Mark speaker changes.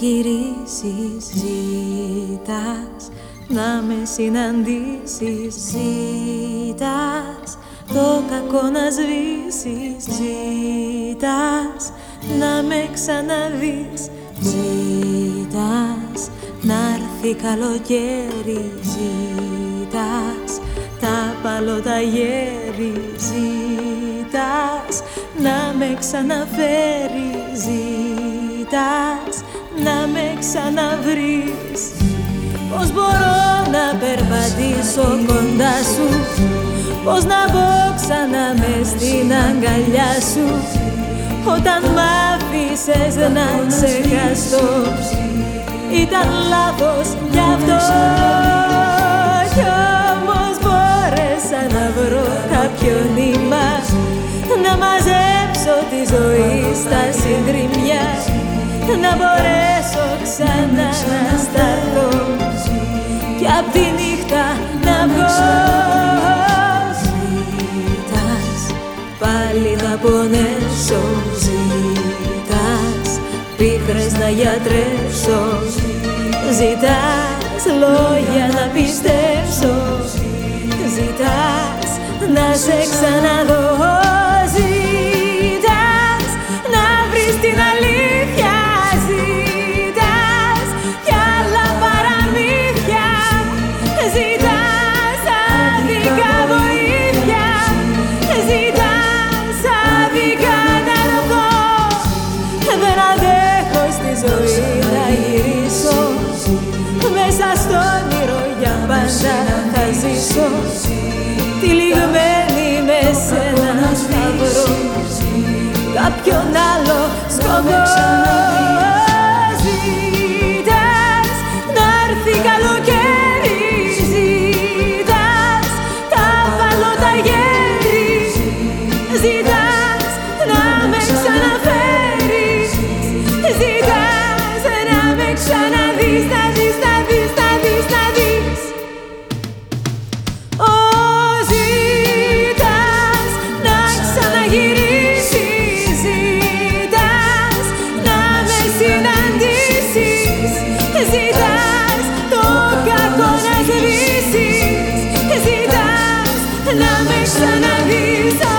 Speaker 1: γυρίσεις Ζήτας να με συναντήσεις Ζήτας το κακό να σβήσεις Ζήτας να με ξαναδείς Ζήτας να έρθει καλοκαίρι Ζήτας τα παλώτα γέρι Ζήτας να με ξαναφέρεις Ζήτας να με ξαναβρεις. Πώς μπορώ να περπατήσω κοντά σου Πώς να μπω ξανά μες στην αγκαλιά σου Όταν μ' άφησες να ξεχαστώ. Ήταν λάθος γι' αυτό Κι όμως μπόρεσα να βρω κάποιο νήμα Να μαζέψω τη ζωή στα συντριμμιά Να μπορέσω ξανά να σταθώ. Κι απ' τη νύχτα να βγω. Πάλι να πονέσω. Ζητάς πίκρες να γιατρέψω. Ζητάς λόγια να πιστέψω τυλιγμένη με σένα θα βρω. Κάποιον άλλο σκοπό γυρίσεις Ζητάς να με συναντήσεις Ζητάς το κακό να Ζητάς να με ξαναδείς.